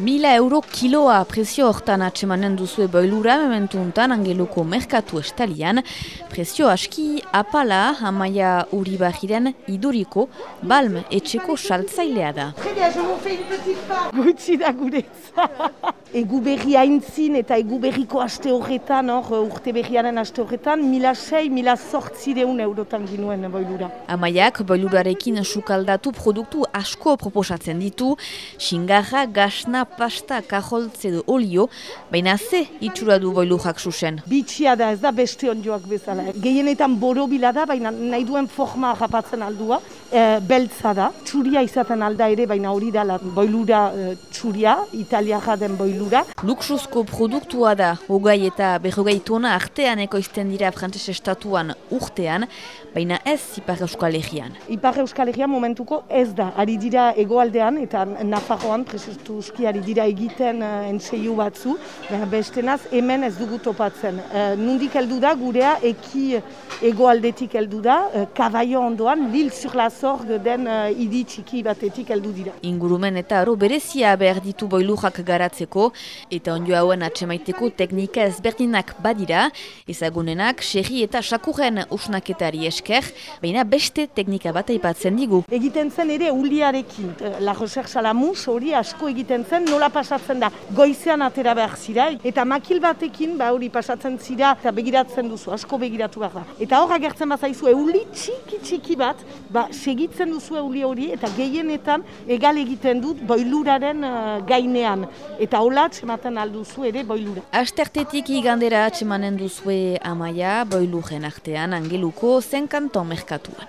Mila euro kiloa prezio hortan atsemanen duzue boilura mementu untan angeluko merkatu estalian. Prezio aski apala amaia uri bahiren iduriko balm etxeko saltzailea da. Gutxi da gure Egu berri haintzin eta egu berriko aste horretan, hor, urte berriaren aste horretan, mila sei, mila sortzireun eurotan ginuen boilura. Amaiak boilurarekin sukaldatu produktu asko proposatzen ditu, xingarra, gasna, pasta, kajoltze du olio, baina ze itxura du boilurak susen. Bitxia da, ez da beste onjoak bezala. Gehienetan borobila da, baina nahi duen forma rapatzen aldua, e, beltza da. Txuria izaten alda ere, baina hori da boilura e, txuria, italiaja den boilura. Luxuzko produktua da, hogei eta berrogei tona artean ekoizten dira frantzese estatuan urtean, baina ez Ipar Euskal Herrian. Ipar Euskal Herrian momentuko ez da, ari dira egoaldean eta Nafarroan presestuski ari dira egiten uh, entseiu batzu, bestenaz hemen ez dugu topatzen. Uh, nundik heldu da, gurea eki egoaldetik heldu da, uh, kabaio ondoan, lil sur la sorg den uh, idi txiki batetik heldu dira. Ingurumen eta aro berezia behar ditu boilujak garatzeko, eta onjo hauen atsemaiteko teknika ezberdinak badira, ezagunenak, xerri eta sakurren usnaketari esker, baina beste teknika bat aipatzen digu. Egiten zen ere uliarekin, la recherche salamus hori asko egiten zen, nola pasatzen da, goizean atera behar zira, eta makil batekin, ba hori pasatzen zira, eta begiratzen duzu, asko begiratu behar da. Eta hor agertzen bat zaizu, euli txiki txiki bat, ba segitzen duzu euli hori, eta gehienetan egal egiten dut boiluraren uh, gainean. Eta hola atsematen alduzu ere boilura. Astertetik igandera atsemanen duzue amaia boiluren artean angeluko zen kanton merkatuan.